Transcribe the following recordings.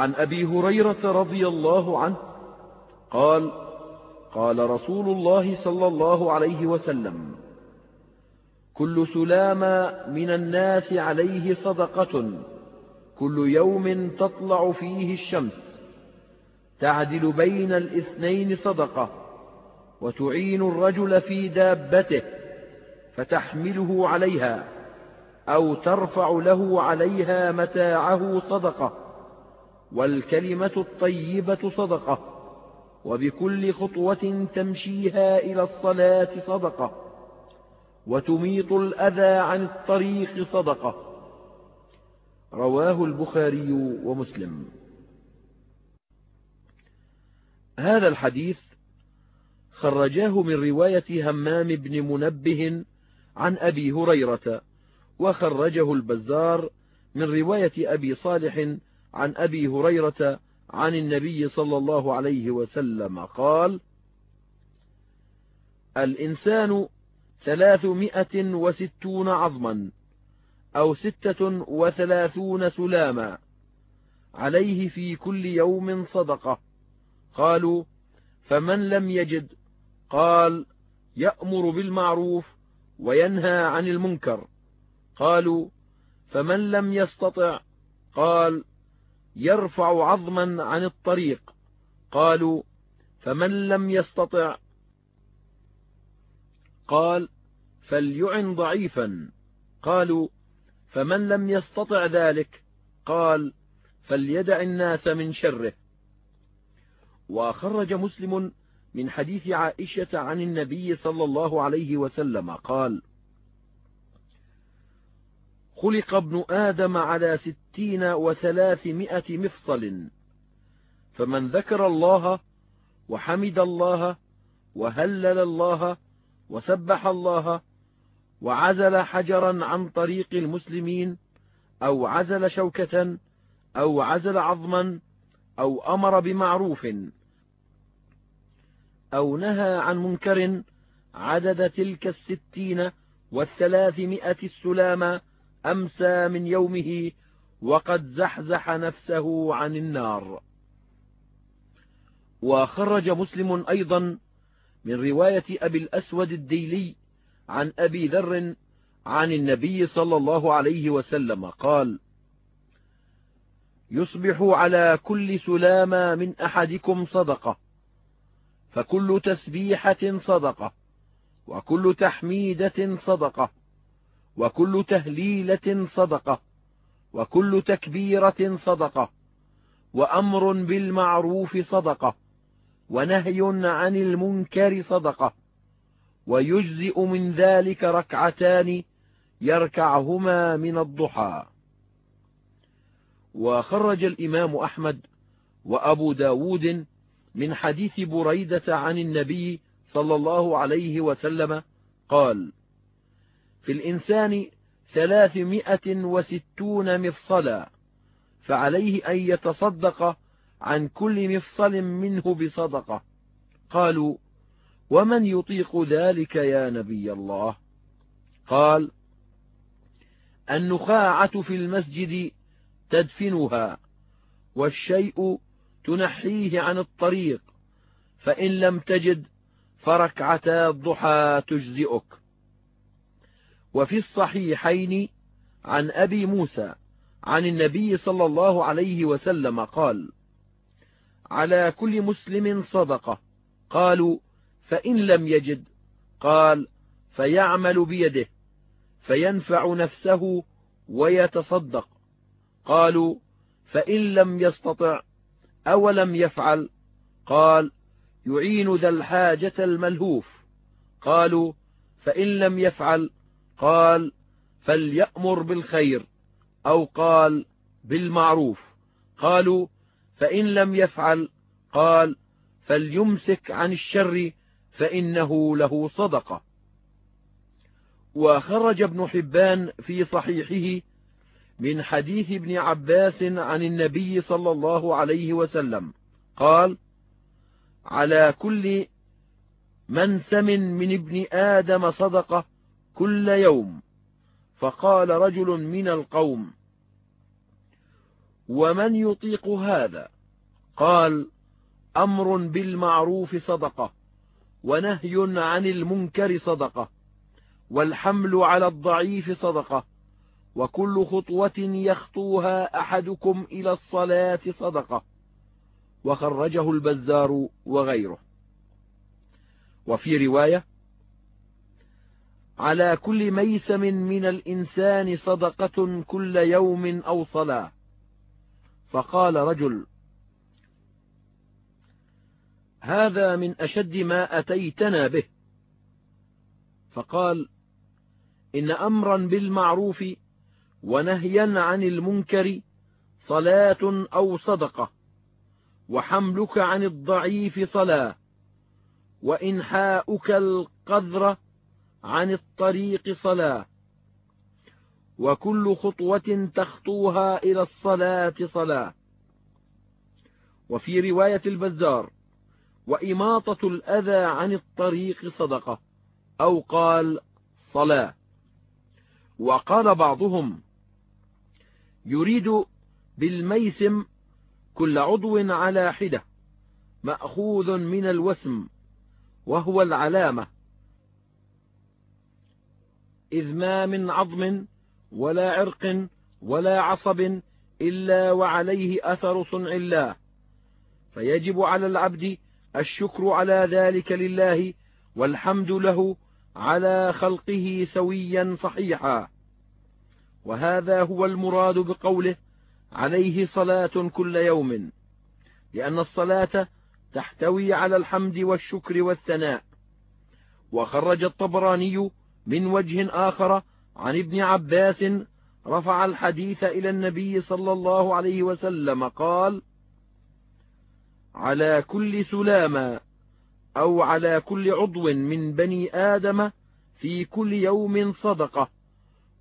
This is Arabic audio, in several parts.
عن أبي هريرة رضي الله عنه قال قال رسول الله صلى الله عليه وسلم كل سلام من الناس عليه صدقة كل يوم تطلع فيه الشمس تعدل بين الاثنين صدقة وتعين الرجل في دابته فتحمله عليها أو ترفع له عليها متاعه صدقة. والكلمة الطيبة صدقة وبكل خطوة تمشيها إلى الصلاة صدقة وتميط الأذى عن الطريق صدقة. رواه البخاري ومسلم. هذا الحديث خرجاه من رواية همام بن منبه عن أبي هريرة وخرجه البزار من رواية أبي صالح عن أبي هريرة عن النبي صلى الله عليه وسلم قال الإنسان ثلاثمائة وستون عظما أو ستة وثلاثون سلاما عليه في كل يوم صدقة. قالوا فمن لم يجد؟ قال يأمر بالمعروف وينهى عن المنكر. قالوا فمن لم يستطع؟ قال يرفع عظما عن الطريق. قالوا فمن لم يستطع؟ قال فليعن ضعيفا. قالوا فمن لم يستطع ذلك؟ قال فليدع الناس من شره. وخرج مسلم من حديث عائشة عن النبي صلى الله عليه وسلم قال خلق ابن آدم على ستين وثلاثمائة مفصل. فمن ذكر الله وحمد الله وهلل الله وسبح الله وعزل حجرا عن طريق المسلمين أو عزل شوكة أو عزل عظما أو أمر بمعروف أو نهى عن منكر عدد تلك الستين والثلاثمائة السلام أمسى من يومه وقد زحزح نفسه عن النار. وخرج مسلم أيضا من رواية أبي الأسود الديلي عن أبي ذر عن النبي صلى الله عليه وسلم قال يصبح على كل سلامة من أحدكم صدقة فكل تسبيحة صدقة وكل تحميدة صدقة وكل تهليلة صدقة وكل تكبيرة صدقة وأمر بالمعروف صدقة ونهي عن المنكر صدقة ويجزئ من ذلك ركعتان يركعهما من الضحى. وخرج الإمام أحمد وأبو ب داود من حديث بريدة عن النبي صلى الله عليه وسلم قال في الإنسان ثلاثمائة وستون مفصلا فعليه أن يتصدق عن كل مفصل منه بصدقة. قالوا ومن يطيق ذلك يا نبي الله؟ قال النخاعة في المسجد تدفنها والشيء تنحيه عن الطريق فإن لم تجد فركعتا الضحى تجزئك. وفي الصحيحين عن أبي موسى عن النبي صلى الله عليه وسلم قال على كل مسلم صدقة. قالوا فإن لم يجد. قال فيعمل بيده فينفع نفسه ويتصدق. قالوا فإن لم يستطع أولم يفعل. قال يعين ذا الحاجة الملهوف. قالوا فإن لم يفعل قال فليأمر بالخير أو قال بالمعروف. قالوا فإن لم يفعل قال فليمسك عن الشر فإنه له صدقة. وخرج ابن حبان في صحيحه من حديث ابن عباس عن النبي صلى الله عليه وسلم. قال على كل منسم من ابن آدم صدقة كل يوم فقال رجل من القوم ومن يطيق هذا؟ قال أمر بالمعروف صدقة ونهي عن المنكر صدقة والحمل على الضعيف صدقة وكل خطوة يخطوها أحدكم إلى الصلاة صدقة. وخرجه البزار وغيره. وفي رواية على كل ميسم من الإنسان صدقة كل يوم أو صلاة. فقال رجل هذا من أشد ما أتيتنا به. فقال إن أمرا بالمعروف ونهيا عن المنكر صلاة أو صدقة وحملك عن الضعيف صلاة وإنحاؤك القذر عن الطريق صلاة. وكل خطوة تخطوها إلى الصلاة صلاة. وفي رواية البزار وإماطة الأذى عن الطريق صدقة أو قال صلاة. وقال بعضهم يريد بالميسم كل عضو على حدة مأخوذ من الوسم وهو العلامة. إذ ما من عظم ولا عرق ولا عصب إلا وعليه أثر صنع الله. فيجب على العبد الشكر على ذلك لله والحمد له على خلقه سويا صحيحا. وهذا هو المراد بقوله عليه صلاة كل يوم لأن الصلاة تحتوي على الحمد والشكر والثناء. وخرج الطبراني من وجه آخر عن ابن عباس رفع الحديث إلى النبي صلى الله عليه وسلم قال على كل سلامة أو على كل عضو من بني آدم في كل يوم صدقة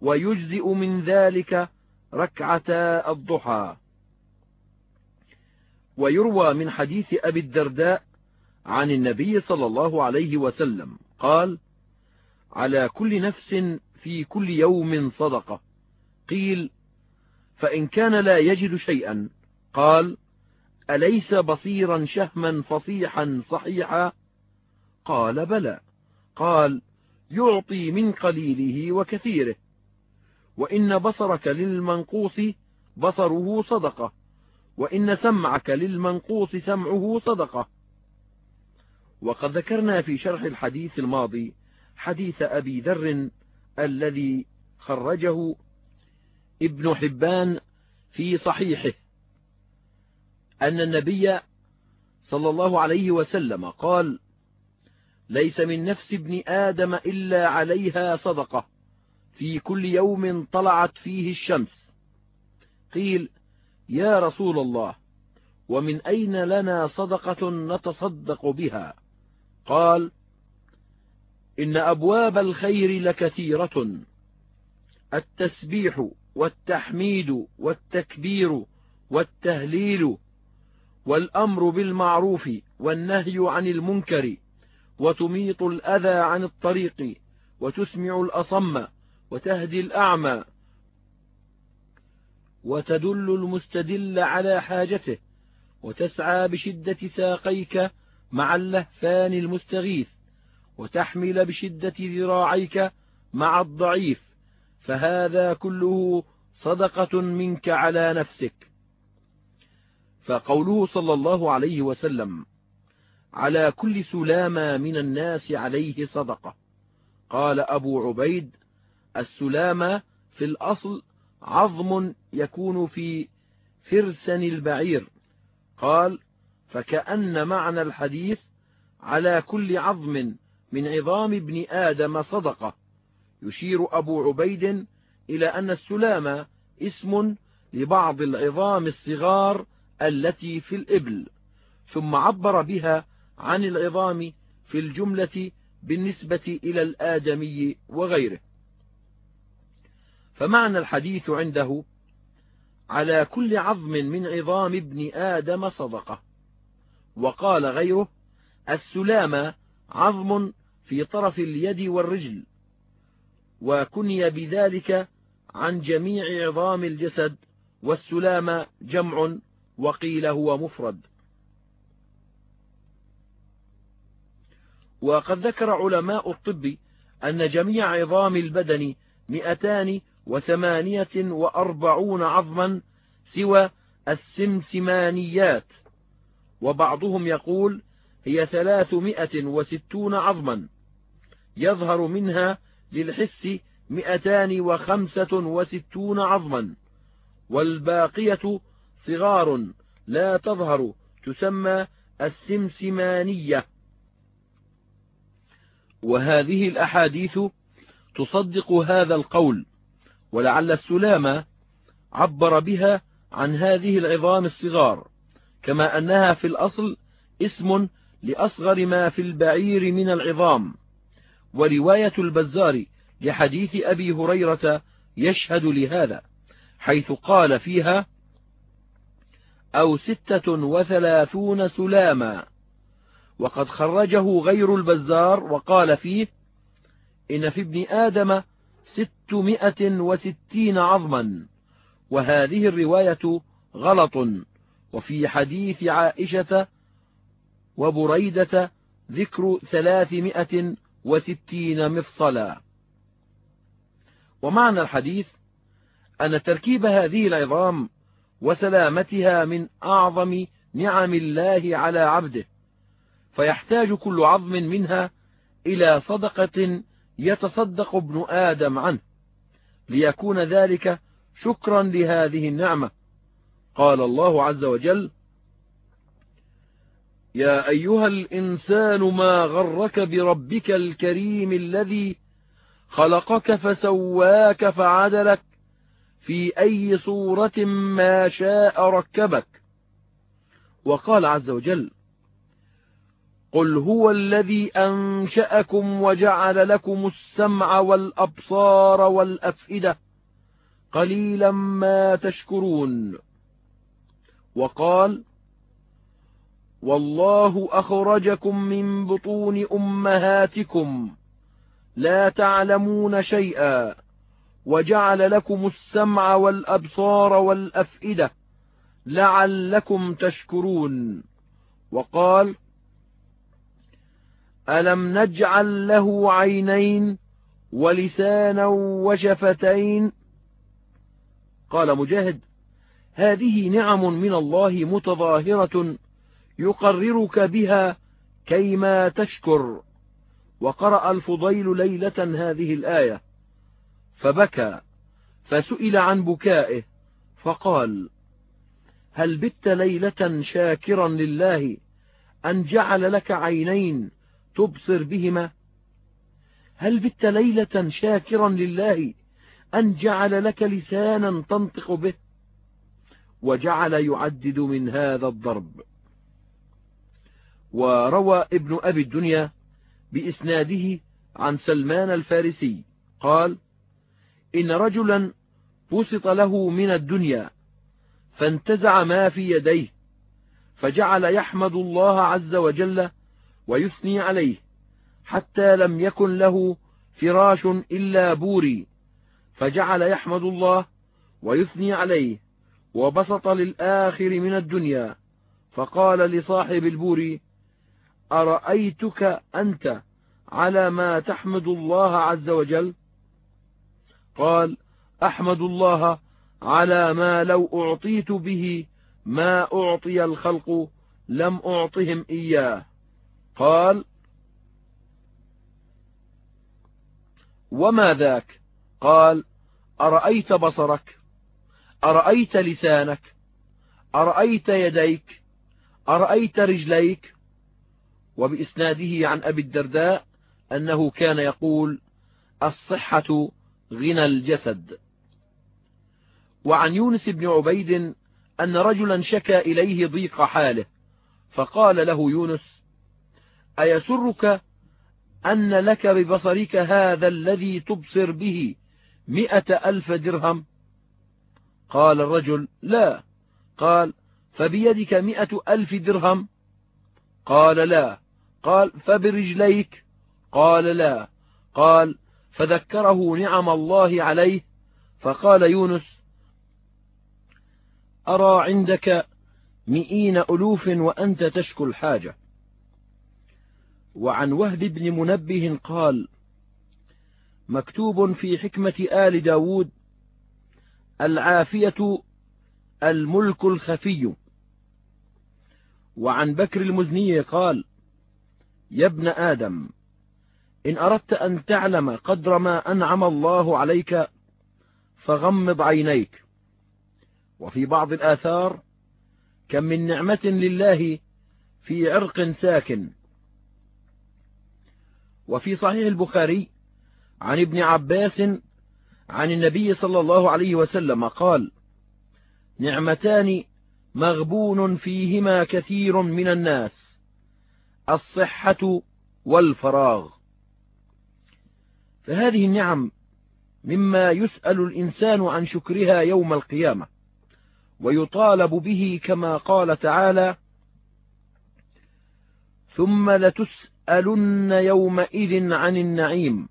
ويجزئ من ذلك ركعتا الضحى. ويروى من حديث أبي الدرداء عن النبي صلى الله عليه وسلم قال على كل نفس في كل يوم صدقة. قيل فإن كان لا يجد شيئا قال أليس بصيرا شهما فصيحا صحيحا؟ قال بلى. قال يعطي من قليله وكثيره. وإن بصرك للمنقوص بصره صدقة. وإن سمعك للمنقوص سمعه صدقة. وقد ذكرنا في شرح الحديث الماضي حديث أبي ذر الذي خرجه ابن حبان في صحيحه أن النبي صلى الله عليه وسلم قال ليس من نفس ابن آدم إلا عليها صدقة في كل يوم طلعت فيه الشمس. قيل يا رسول الله ومن أين لنا صدقة نتصدق بها؟ قال إن أبواب الخير لكثيرة. التسبيح والتحميد والتكبير والتهليل والأمر بالمعروف والنهي عن المنكر وتميط الأذى عن الطريق وتسمع الأصم وتهدي الأعمى وتدل المستدل على حاجته وتسعى بشدة ساقيك مع اللهفان المستغيث وتحمل بشدة ذراعيك مع الضعيف فهذا كله صدقة منك على نفسك. فقوله صلى الله عليه وسلم على كل سلامة من الناس عليه صدقة قال أبو عبيد السلامة في الأصل عظم يكون في فرسن البعير قال فكأن معنى الحديث على كل عظم من عظام ابن آدم صدقة. يشير أبو عبيد إلى أن السلامة اسم لبعض العظام الصغار التي في الإبل ثم عبر بها عن العظام في الجملة بالنسبة إلى الآدمي وغيره. فمعنى الحديث عنده على كل عظم من عظام ابن آدم صدقة. وقال غيره السلامة عظم في طرف اليد والرجل وكني بذلك عن جميع عظام الجسد والسلام جمع وقيل هو مفرد. وقد ذكر علماء الطب أن جميع عظام البدن مئتان وثمانية وأربعون عظما سوى السمسمانيات وبعضهم يقول هي ثلاثمائة وستون عظما. يظهر منها للحس مئتان وخمسة وستون عظما والباقية صغار لا تظهر تسمى السمسمانية. وهذه الأحاديث تصدق هذا القول ولعل السلامة عبر بها عن هذه العظام الصغار كما أنها في الأصل اسم لأصغر ما في البعير من العظام. ورواية البزار لحديث أبي هريرة يشهد لهذا حيث قال فيها أو ستة وثلاثون سلاما. وقد خرجه غير البزار وقال فيه إن في ابن آدم ستمائة وستين عظما وهذه الرواية غلط وفي حديث عائشة وبريدة ذكر ثلاثمائة وستين مفصلا. ومعنى الحديث أن تركيب هذه العظام وسلامتها من أعظم نعم الله على عبده فيحتاج كل عظم منها إلى صدقة يتصدق ابن آدم عنه ليكون ذلك شكرا لهذه النعمة. قال الله عز وجل يا أيها الإنسان ما غرك بربك الكريم الذي خلقك فسواك فعدلك في أي صورة ما شاء ركبك. وقال عز وجل قل هو الذي أنشأكم وجعل لكم السمع والأبصار والأفئدة قليلا ما تشكرون. وقال والله أخرجكم من بطون أمهاتكم لا تعلمون شيئا وجعل لكم السمع والأبصار والأفئدة لعلكم تشكرون. وقال ألم نجعل له عينين ولسانا وشفتين؟ قال مجاهد هذه نعم من الله متظاهرة يقررك بها كيما تشكر. وقرأ الفضيل ليلة هذه الآية. فبكى فسئل عن بكائه فقال هل بت ليلة شاكرا لله أن جعل لك عينين تبصر بهما؟ هل بت ليلة شاكرا لله أن جعل لك لسانا تنطق به؟ وجعل يعدد من هذا الضرب. وروى ابن أبي الدنيا بإسناده عن سلمان الفارسي قال إن رجلا بسط له من الدنيا فانتزع ما في يديه فجعل يحمد الله عز وجل ويثني عليه حتى لم يكن له فراش إلا بوري فجعل يحمد الله ويثني عليه وبسط للآخر من الدنيا فقال لصاحب البور أرأيتك أنت على ما تحمد الله عز وجل؟ قال أحمد الله على ما لو أعطيت به ما أعطي الخلق لم أعطهم إياه. قال وما ذاك؟ قال أرأيت بصرك؟ أرأيت لسانك؟ أرأيت يديك؟ أرأيت رجليك؟ وبإسناده عن أبي الدرداء أنه كان يقول الصحة غنى الجسد. وعن يونس بن عبيد أن رجلا شكى إليه ضيق حاله فقال له يونس أيسرك أن لك ببصرك هذا الذي تبصر به م ألف درهم؟ قال الرجل لا. قال فبيدك م ألف درهم؟ قال لا. قال فبرجليك. قال لا. قال فذكره نعم الله عليه. فقال يونس أرى عندك مئين ألوف وأنت تشكو الحاجة. وعن وهب بن منبه قال مكتوب في حكمة آل داود العافية الملك الخفي. وعن بكر المزني قال يا ابن آدم إن أردت أن تعلم قدر ما أنعم الله عليك فغمض عينيك. وفي بعض الآثار كم من نعمة لله في عرق ساكن. وفي صحيح البخاري عن ابن عباس عن النبي صلى الله عليه وسلم قال نعمتان مغبون فيهما كثير من الناس. الصحة والفراغ. فهذه النعم مما يسأل الإنسان عن شكرها يوم القيامة ويطالب به كما قال تعالى ثم لتسألن يومئذ عن النعيم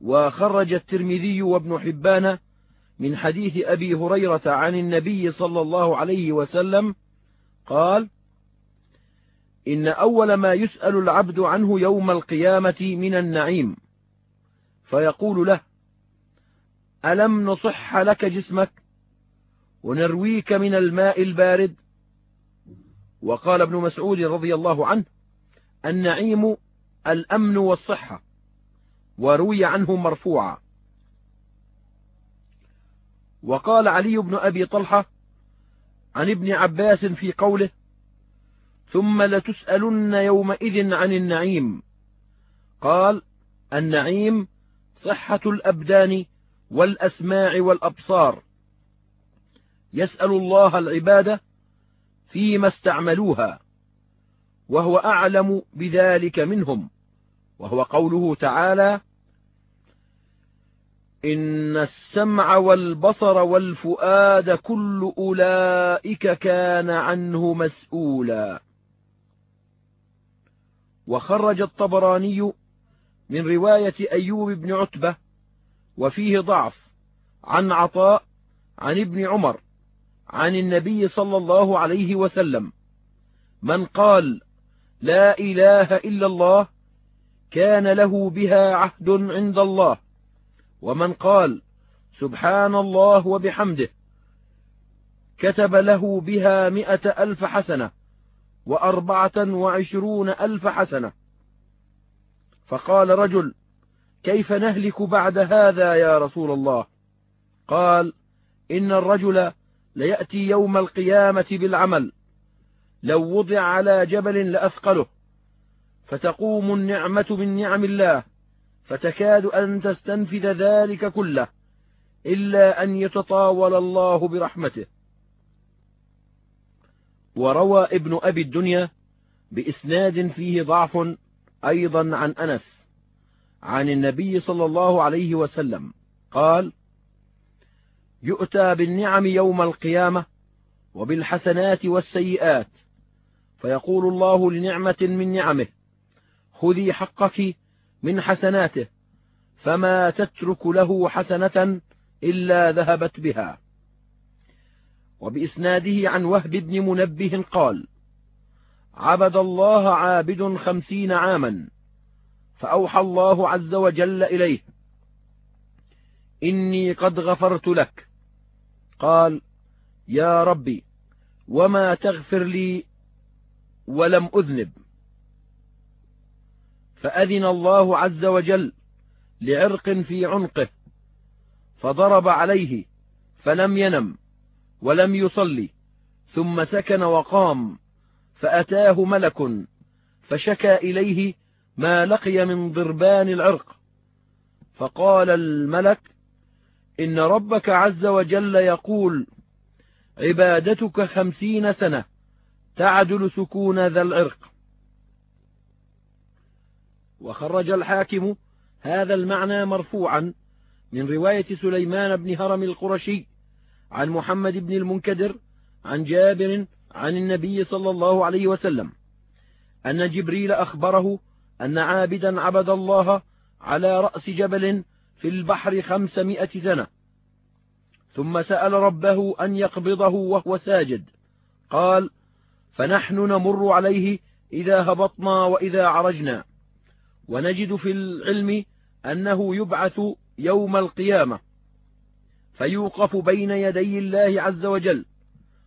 وخرج الترمذي وابن حبان من حديث أبي هريرة عن النبي صلى الله عليه وسلم قال إن أول ما يسأل العبد عنه يوم القيامة من النعيم فيقول له ألم نصح لك جسمك ونرويك من الماء البارد؟ وقال ابن مسعود رضي الله عنه النعيم الأمن والصحة وروي عنه مرفوعا. وقال علي بن أبي طلحة عن ابن عباس في قوله ثم لتسألن يومئذ عن النعيم. قال النعيم صحة الأبدان والأسماع والأبصار. يسأل الله العبادة فيما استعملوها وهو أعلم بذلك منهم وهو قوله تعالى إن السمع والبصر والفؤاد كل أولئك كان عنه مسؤولا. وخرج الطبراني من رواية أيوب بن عتبة وفيه ضعف عن عطاء عن ابن عمر عن النبي صلى الله عليه وسلم من قال لا إله إلا الله كان له بها عهد عند الله ومن قال سبحان الله وبحمده كتب له بها م ألف حسنة وأربعة وعشرون ألف حسنة. فقال رجل كيف نهلك بعد هذا يا رسول الله؟ قال إن الرجل ليأتي يوم القيامة بالعمل لو وضع على جبل لأثقله. فتقوم النعمة من نعم الله فتكاد أن تستنفذ ذلك كله إلا أن يتطاول الله برحمته. وروى ابن أبي الدنيا بإسناد فيه ضعف أيضا عن أنس عن النبي صلى الله عليه وسلم قال يؤتى بالنعم يوم القيامة وبالحسنات والسيئات فيقول الله لنعمة من نعمه خذي حقك من حسناته فما تترك له حسنة إلا ذهبت بها. وبإسناده عن وهب بن منبه قال عبد الله عابد خمسين عاما فأوحى الله عز وجل إليه إني قد غفرت لك. قال يا ربي وما تغفر لي ولم أذنب. فأذن الله عز وجل لعرق في عنقه فضرب عليه فلم ينم. ولم يصلي. ثم سكن وقام فأتاه ملك فشكى إليه ما لقي من ضربان العرق. فقال الملك إن ربك عز وجل يقول عبادتك خمسين سنة تعدل سكون ذا العرق. وخرج الحاكم هذا المعنى مرفوعا من رواية سليمان بن هرم القرشي عن محمد بن المنكدر عن جابر عن النبي صلى الله عليه وسلم أن جبريل أخبره أن عابدا عبد الله على رأس جبل في البحر خمسمائة سنة. ثم سأل ربه أن يقبضه وهو ساجد. قال فنحن نمر عليه إذا هبطنا وإذا عرجنا. ونجد في العلم أنه يبعث يوم القيامة. فيوقف بين يدي الله عز وجل.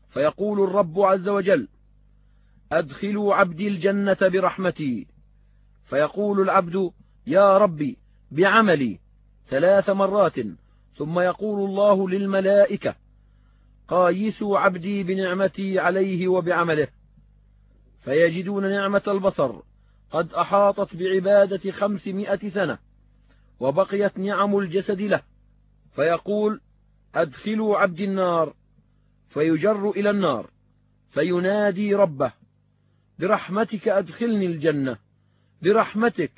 فيقول الرب عز وجل أدخلوا عبدي الجنة برحمتي. فيقول العبد يا ربي بعملي ثلاث مرات. ثم يقول الله للملائكة قايسوا عبدي بنعمتي عليه وبعمله. فيجدون نعمة البصر قد أحاطت بعبادة خمسمائة سنة وبقيت نعم الجسد له. فيقول أدخلوا عبد النار فيجر إلى النار فينادي ربه برحمتك أدخلني الجنة برحمتك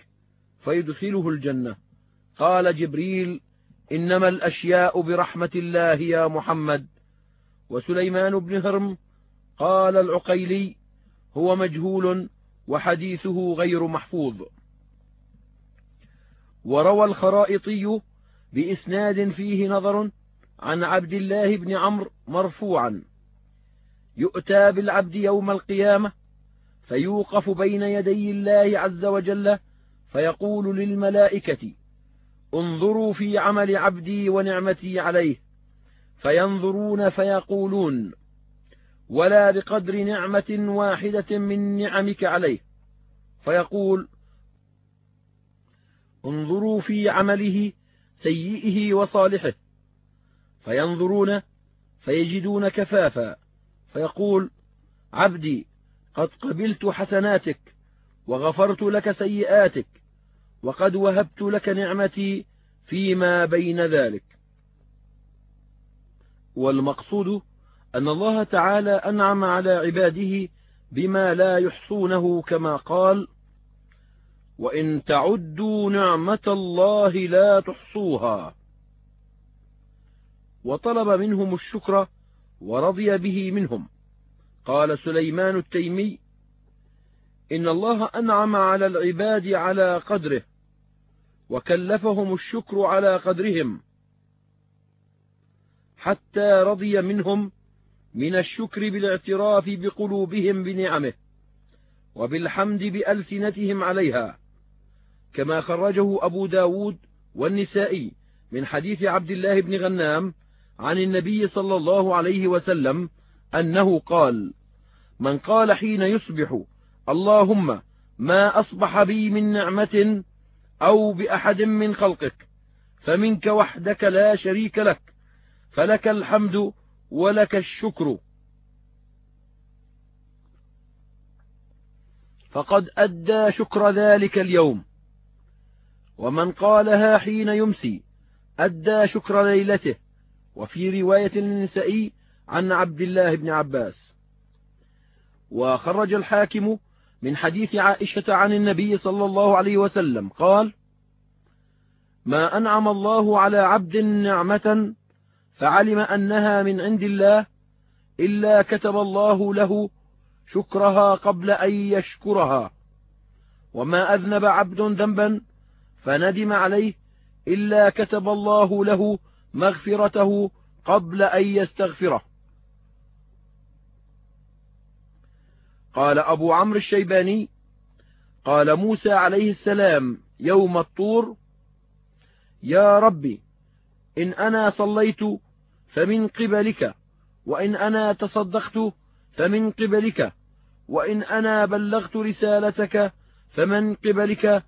فيدخله الجنة. قال جبريل إنما الأشياء برحمة الله يا محمد. وسليمان بن هرم قال العقيلي هو مجهول وحديثه غير محفوظ. وروى الخرائطي بإسناد فيه نظر عن عبد الله بن عمرو مرفوعا. يؤتى بالعبد يوم القيامة فيوقف بين يدي الله عز وجل فيقول للملائكة انظروا في عمل عبدي ونعمتي عليه. فينظرون فيقولون ولا بقدر نعمة واحدة من نعمك عليه. فيقول انظروا في عمله سيئه وصالحه. فينظرون فيجدون كفافا فيقول عبدي قد قبلت حسناتك وغفرت لك سيئاتك وقد وهبت لك نعمتي فيما بين ذلك. والمقصود أن الله تعالى أنعم على عباده بما لا يحصونه كما قال وإن تعدوا نعمة الله لا تحصوها. وطلب منهم الشكر ورضي به منهم. قال سليمان التيمي إن الله أنعم على العباد على قدره وكلفهم الشكر على قدرهم حتى رضي منهم من الشكر بالاعتراف بقلوبهم بنعمه وبالحمد بألسنتهم عليها كما خرجه أبو ب داود والنسائي من حديث عبد الله بن غنام عن النبي صلى الله عليه وسلم أنه قال من قال حين يصبح اللهم ما أصبح بي من نعمة أو بأحد من خلقك فمنك وحدك لا شريك لك فلك الحمد ولك الشكر. فقد أدى شكر ذلك اليوم. ومن قالها حين يمسي أدى شكر ليلته. وفي رواية النسائي عن عبد الله بن عباس. وخرج الحاكم من حديث عائشة عن النبي صلى الله عليه وسلم قال ما أنعم الله على عبد نعمة فعلم أنها من عند الله إلا كتب الله له شكرها قبل أن يشكرها وما أذنب عبد ذنبا فندم عليه إلا كتب الله له مغفرته قبل أن يستغفره. قال أبو عمرو الشيباني قال موسى عليه السلام يوم الطور يا ربي إن أنا صليت فمن قبلك وإن أنا تصدقت فمن قبلك وإن أنا بلغت رسالتك فمن قبلك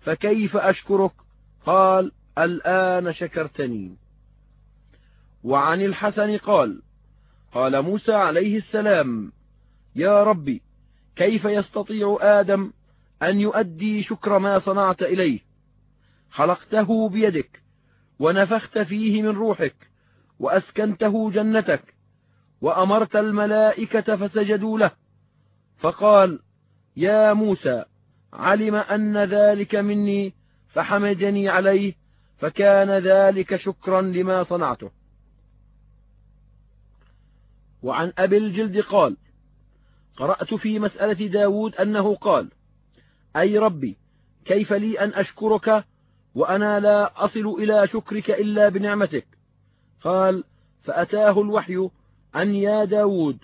فكيف أشكرك؟ قال الآن شكرتني. وعن الحسن قال قال موسى عليه السلام يا ربي كيف يستطيع آدم أن يؤدي شكر ما صنعت إليه؟ خلقته بيدك ونفخت فيه من روحك وأسكنته جنتك وأمرت الملائكة فسجدوا له. فقال يا موسى علم أن ذلك مني فحمدني عليه فكان ذلك شكرا لما صنعته. وعن أبي الجلد قال قرأت في مسألة داود أنه قال أي ربي كيف لي أن أشكرك وأنا لا أصل إلى شكرك إلا بنعمتك؟ قال فأتاه الوحي أن يا داود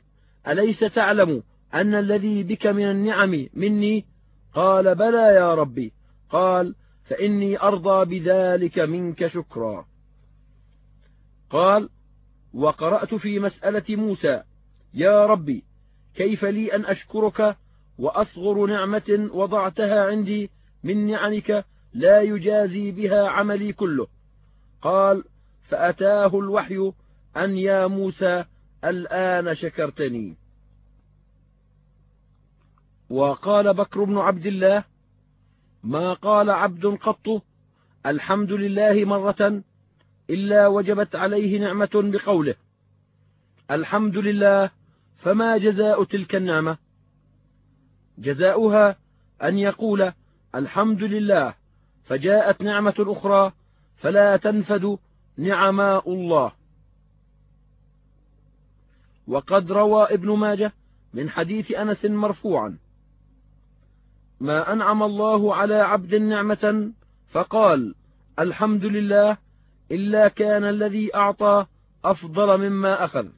أليس تعلم أن الذي بك من النعم مني؟ قال بلى يا ربي. قال فإني أرضى بذلك منك شكرا. قال وقرأت في مسألة موسى يا ربي كيف لي أن أشكرك وأصغر نعمة وضعتها عندي من نعمك لا يجازي بها عملي كله؟ قال فأتاه الوحي أن يا موسى الآن شكرتني. وقال بكر بن عبد الله ما قال عبد قط الحمد لله مرة إلا وجبت عليه نعمة بقوله الحمد لله فما جزاء تلك النعمة؟ جزاؤها أن يقول الحمد لله فجاءت نعمة أخرى فلا تنفد نعماء الله. وقد روى ابن ماجه من حديث أنس مرفوعا ما أنعم الله على عبد نعمة فقال الحمد لله إلا كان الذي أعطى أفضل مما أخذ.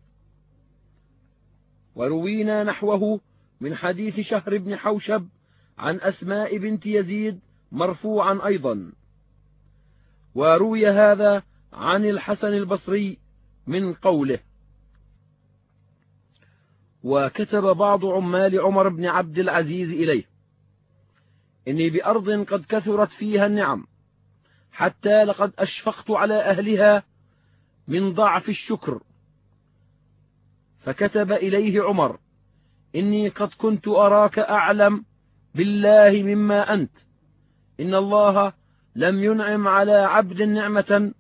وروينا نحوه من حديث شهر بن حوشب عن أسماء بنت يزيد مرفوعا أيضا. وروي هذا عن الحسن البصري من قوله وكتب بعض عمال عمر بن عبد العزيز إليه إني بأرض قد كثرت فيها النعم حتى لقد أشفقت على أهلها من ضعف الشكر. فكتب إليه عمر إني قد كنت أراك أعلم بالله مما أنت. إن الله لم ينعم على عبد نعمة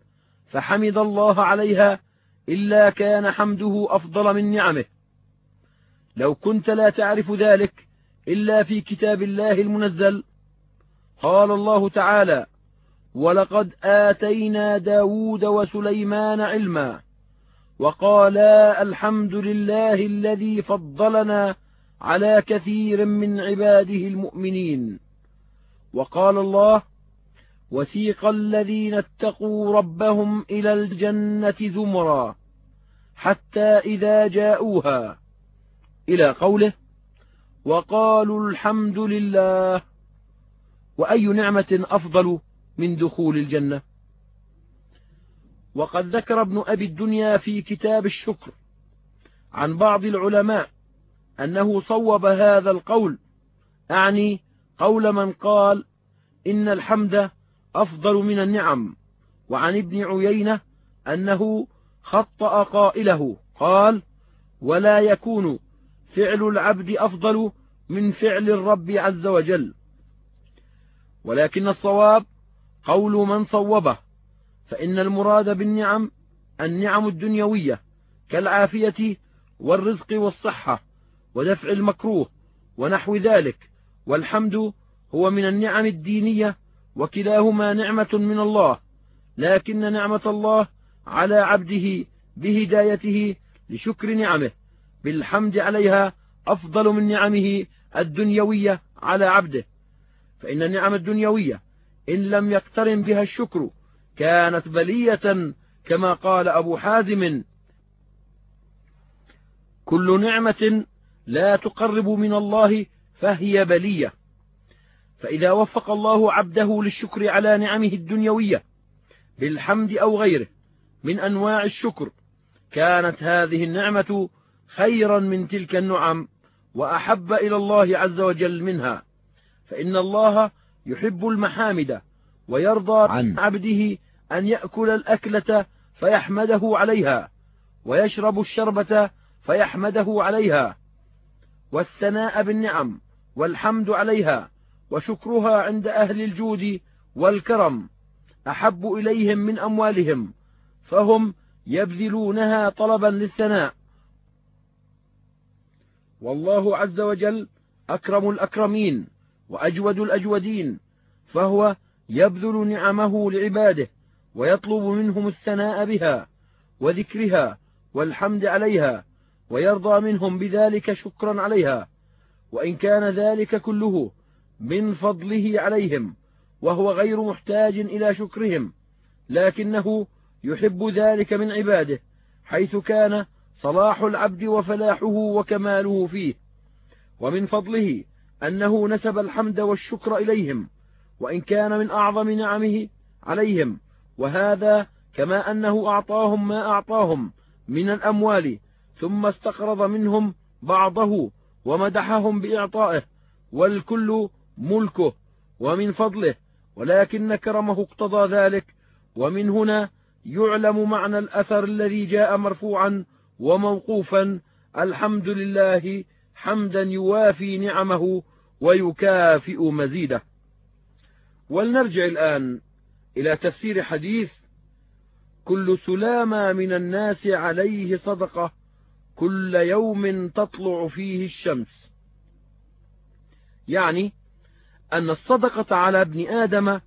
فحمد الله عليها إلا كان حمده أفضل من نعمه. لو كنت لا تعرف ذلك إلا في كتاب الله المنزل قال الله تعالى ولقد آتينا داود وسليمان علما وقالا الحمد لله الذي فضلنا على كثير من عباده المؤمنين. وقال الله وسيق الذين اتقوا ربهم إلى الجنة زمرا حتى إذا جاءوها. إلى قوله وقالوا الحمد لله. وأي نعمة أفضل؟ من دخول الجنة. وقد ذكر ابن أبي الدنيا في كتاب الشكر عن بعض العلماء أنه صوب هذا القول أعني قول من قال إن الحمد أفضل من النعم وعن ابن عيينة أنه خطأ قائله قال ولا يكون فعل العبد أفضل من فعل الرب عز وجل. ولكن الصواب قول من صوبه فإن المراد بالنعم النعم الدنيوية كالعافية والرزق والصحة ودفع المكروه ونحو ذلك والحمد هو من النعم الدينية وكلاهما نعمة من الله لكن نعمة الله على عبده بهدايته لشكر نعمه بالحمد عليها أفضل من نعمه الدنيوية على عبده فإن النعم الدنيوية إن لم يقترن بها الشكر كانت بلية كما قال أبو حازم. كل نعمة لا تقرب من الله فهي بلية. فإذا وفق الله عبده للشكر على نعمه الدنيوية بالحمد أو غيره من أنواع الشكر كانت هذه النعمة خيرا من تلك النعم وأحب إلى الله عز وجل منها. فإن الله يحب المحامد ويرضى عن عبده أن يأكل الأكلة فيحمده عليها ويشرب الشربة فيحمده عليها والثناء بالنعم والحمد عليها وشكرها عند أهل الجود والكرم أحب إليهم من أموالهم فهم يبذلونها طلبا للثناء. والله عز وجل أكرم الأكرمين. وأجود الأجودين فهو يبذل نعمه لعباده ويطلب منهم الثناء بها وذكرها والحمد عليها ويرضى منهم بذلك شكرا عليها وإن كان ذلك كله من فضله عليهم وهو غير محتاج إلى شكرهم لكنه يحب ذلك من عباده حيث كان صلاح العبد وفلاحه وكماله فيه ومن فضله أنه نسب الحمد والشكر إليهم وإن كان من أعظم نعمه عليهم وهذا كما أنه أعطاهم ما أعطاهم من الأموال ثم استقرض منهم بعضه ومدحهم بإعطائه والكل ملكه ومن فضله ولكن كرمه اقتضى ذلك ومن هنا يعلم معنى الأثر الذي جاء مرفوعا وموقوفا الحمد لله حمدا يوافي نعمه ويكافئ مزيده. ولنرجع الآن إلى تفسير حديث كل سلامة من الناس عليه صدقة كل يوم تطلع فيه الشمس. يعني أن الصدقة على ابن آدم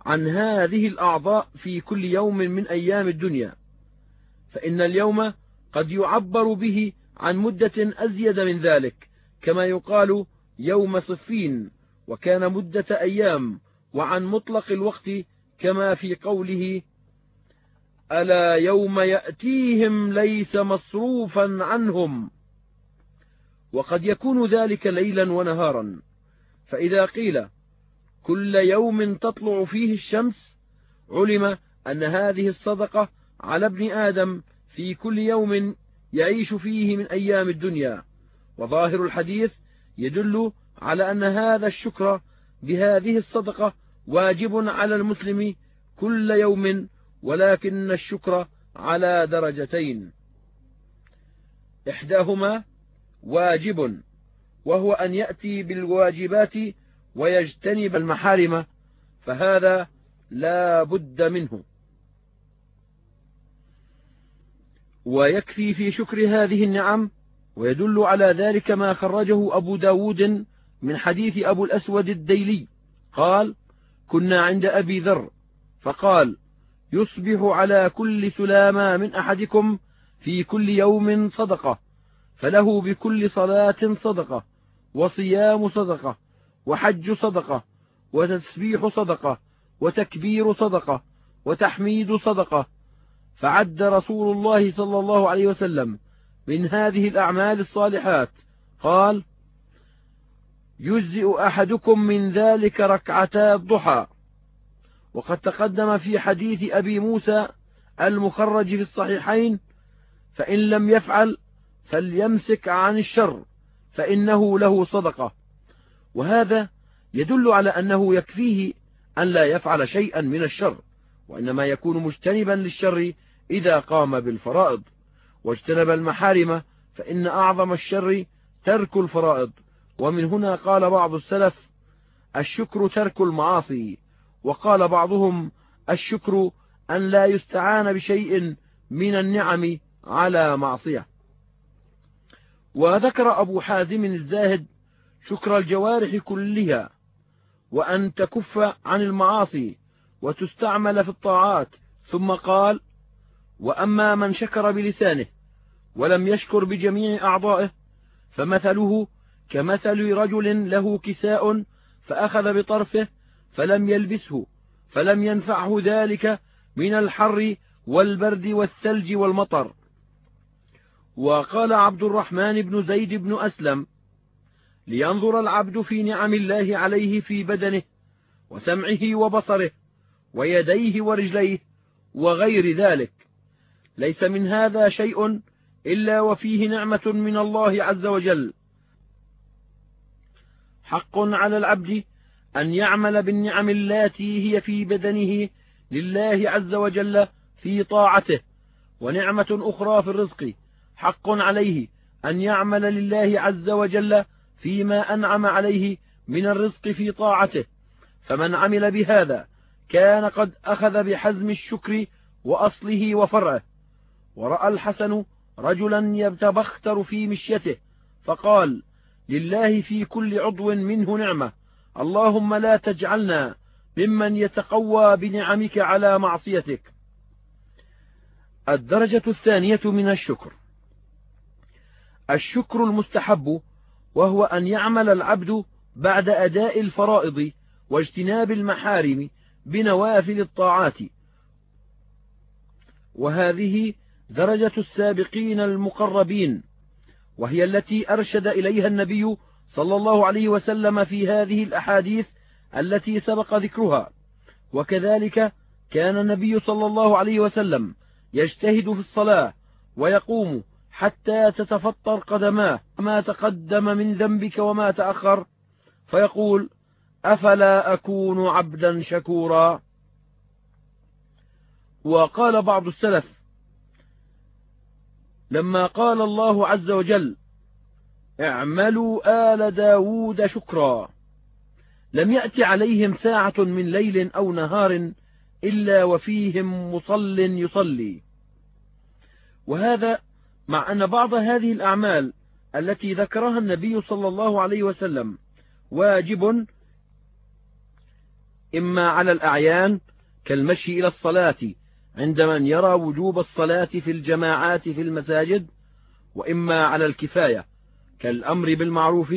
عن هذه الأعضاء في كل يوم من أيام الدنيا. فإن اليوم قد يعبر به عن مدة أزيد من ذلك كما يقال يوم صفين وكان مدة أيام وعن مطلق الوقت كما في قوله ألا يوم يأتيهم ليس مصروفا عنهم. وقد يكون ذلك ليلا ونهارا. فإذا قيل كل يوم تطلع فيه الشمس علم أن هذه الصدقة على ابن آدم في كل يوم يعيش فيه من أيام الدنيا. وظاهر الحديث يدل على أن هذا الشكر بهذه الصدقة واجب على المسلم كل يوم ولكن الشكر على درجتين. إحداهما واجب وهو أن يأتي بالواجبات ويجتنب المحارم فهذا لا بد منه. ويكفي في شكر هذه النعم ويدل على ذلك ما خرجه أبو ب داود من حديث أبو الأسود الديلي. قال كنا عند أبي ذر. فقال يصبح على كل سلامة من أحدكم في كل يوم صدقة فله بكل صلاة صدقة وصيام صدقة وحج صدقة وتسبيح صدقة وتكبير صدقة وتحميد صدقة. فعد رسول الله صلى الله عليه وسلم من هذه الأعمال الصالحات. قال يجزئ أحدكم من ذلك ركعتا الضحى. وقد تقدم في حديث أبي موسى المخرج في الصحيحين فإن لم يفعل فليمسك عن الشر فإنه له صدقة. وهذا يدل على أنه يكفيه أن لا يفعل شيئا من الشر وإنما يكون مجتنبا للشر إذا قام بالفرائض. واجتنب المحارم فإن أعظم الشر ترك الفرائض. ومن هنا قال بعض السلف الشكر ترك المعاصي. وقال بعضهم الشكر أن لا يستعان بشيء من النعم على معصية. وذكر أبو حازم الزاهد شكر الجوارح كلها وأن تكف عن المعاصي وتستعمل في الطاعات. ثم قال وأما من شكر بلسانه ولم يشكر بجميع أعضائه فمثله كمثل رجل له كساء فأخذ بطرفه فلم يلبسه فلم ينفعه ذلك من الحر والبرد والثلج والمطر. وقال عبد الرحمن بن زيد بن أسلم لينظر العبد في نعم الله عليه في بدنه وسمعه وبصره ويديه ورجليه وغير ذلك. ليس من هذا شيء إلا وفيه نعمة من الله عز وجل. حق على العبد أن يعمل بالنعم التي هي في بدنه لله عز وجل في طاعته ونعمة أخرى في الرزق. حق عليه أن يعمل لله عز وجل فيما أنعم عليه من الرزق في طاعته. فمن عمل بهذا كان قد أخذ بحزم الشكر وأصله وفرعه. ورأى الحسن رجلا يتبختر في مشيته فقال لله في كل عضو منه نعمة اللهم لا تجعلنا ممن يتقوى بنعمك على معصيتك. الدرجة الثانية من الشكر. الشكر المستحب وهو أن يعمل العبد بعد أداء الفرائض واجتناب المحارم بنوافل الطاعات. وهذه درجة السابقين المقربين وهي التي أرشد إليها النبي صلى الله عليه وسلم في هذه الأحاديث التي سبق ذكرها. وكذلك كان النبي صلى الله عليه وسلم يجتهد في الصلاة ويقوم حتى تتفطر قدماه ما تقدم من ذنبك وما تأخر. فيقول أفلا أكون عبدا شكورا؟ وقال بعض السلف لما قال الله عز وجل اعملوا آل داود شكرا. لم يأت عليهم ساعة من ليل أو نهار إلا وفيهم مصل يصلي. وهذا مع أن بعض هذه الأعمال التي ذكرها النبي صلى الله عليه وسلم واجب إما على الأعيان كالمشي إلى الصلاة عند من يرى وجوب الصلاة في الجماعات في المساجد وإما على الكفاية كالأمر بالمعروف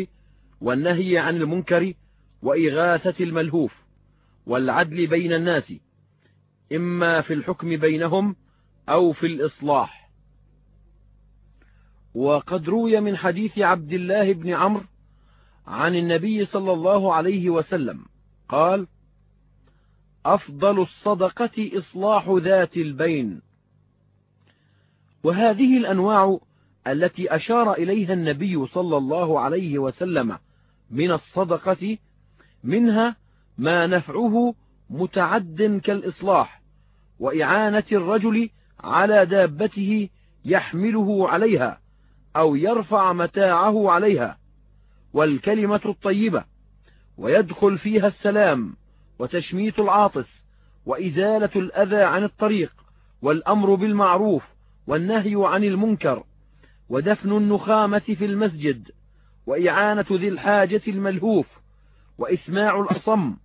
والنهي عن المنكر وإغاثة الملهوف والعدل بين الناس إما في الحكم بينهم أو في الإصلاح. وقد روي من حديث عبد الله بن عمرو عن النبي صلى الله عليه وسلم قال أفضل الصدقة إصلاح ذات البين. وهذه الأنواع التي أشار إليها النبي صلى الله عليه وسلم من الصدقة منها ما نفعه متعد كالإصلاح وإعانة الرجل على دابته يحمله عليها أو يرفع متاعه عليها والكلمة الطيبة ويدخل فيها السلام. وتشميت العاطس وإزالة الأذى عن الطريق والأمر بالمعروف والنهي عن المنكر ودفن النخامة في المسجد وإعانة ذي الحاجة الملهوف وإسماع الأصم